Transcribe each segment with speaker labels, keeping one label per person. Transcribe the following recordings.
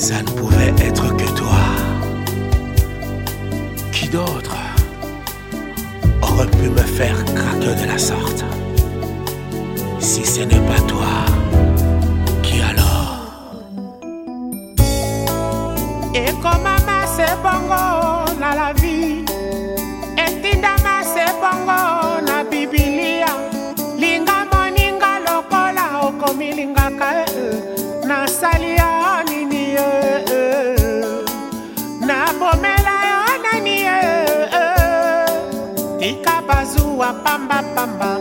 Speaker 1: Ça ne pouvait être que toi. Qui d'autre aurait pu me faire craquer de la sorte? Si ce n'est pas toi, qui alors?
Speaker 2: Et ekomama se bongo na la vie etindama se bongo na bibilia linga moninga lokola okomi lingaka nasali akomela yo nani tika bazwa pambapamba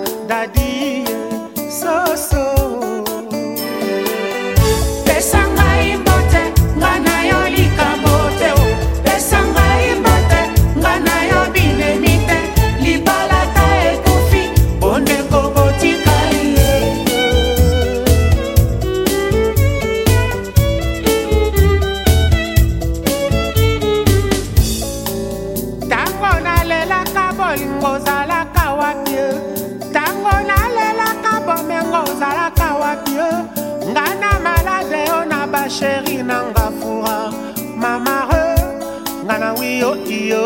Speaker 2: bolingo ozalaka wapi? Ntango nalelaka bomengo ozalaka wapi? Nga na malade o na basheri na nga fura. Mamare nga na wiyo iyo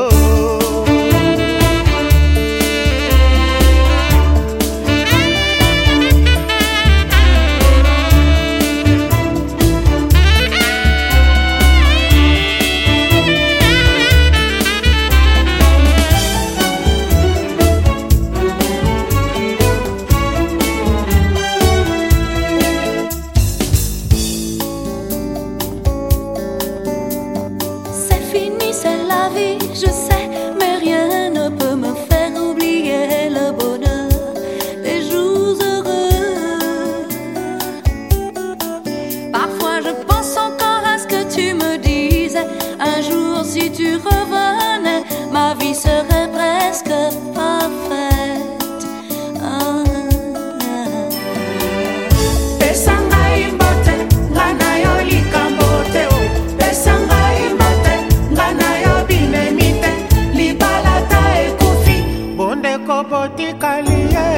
Speaker 3: Un jour, si tu revenais, ma vie serait presque parfaite. Ah, ah.
Speaker 2: pesa ngai mbote nga na yo likambo te o pesa ngai mbote nga na yo binemi te libala ta ekufi bondeko botikali ye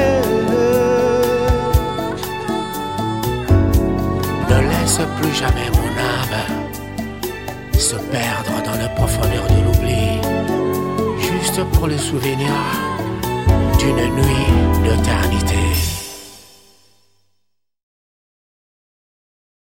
Speaker 1: Ne laisse plus jamais mon âme se perdre dans les profondeurs de l'oubli, juste pour le souvenir d'une nuit d'éternité.